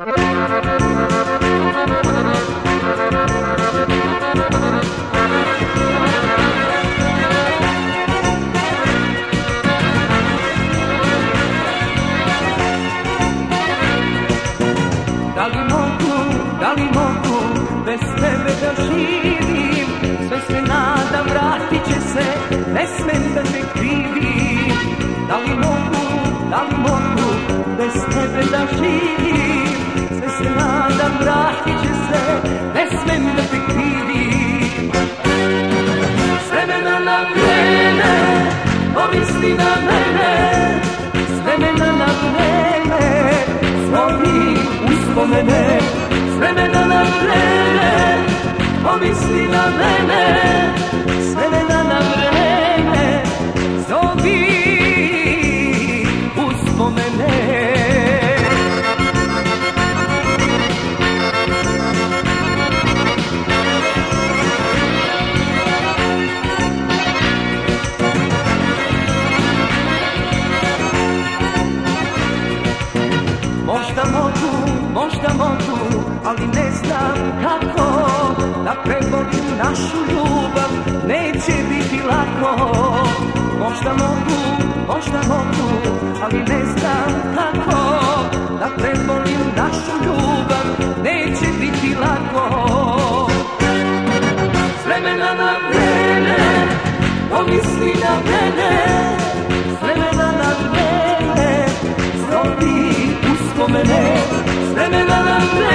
Da li mogu, da li mogu bez tebe da živim? Sve se nadam vratit će se, ne smem da te krivim. Da li mogu, da li mogu bez tebe da živim uspomene S vremena na vreme, pomisli na mene možda mogu, ali ne znam kako. Da prebolim našu ljubav, neće biti lako. Možda mogu, možda mogu, ali ne znam kako. Da prebolim našu ljubav, neće biti lako. S vremena na vreme, pomisli na mene S vremena na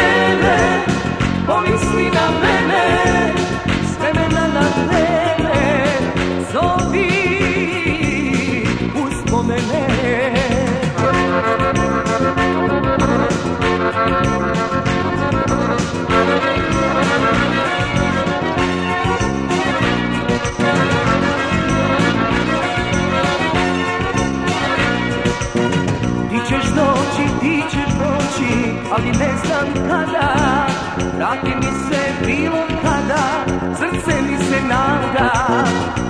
ali ne znam kada Vrati mi se bilo kada, srce mi se nada.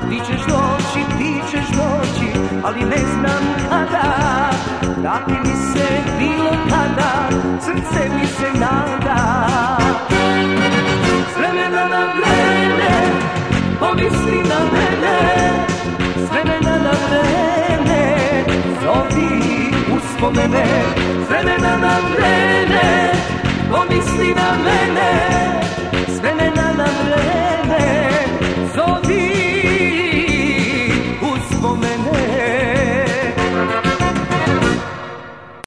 Ti ćeš doći, ti ćeš doći, ali ne znam kada. Vrati mi se bilo kada, srce mi se nada. S vremena na vreme, pomisli na mene. S vremena na vreme, zovi uspomene vremena na vreme, pomisli na mene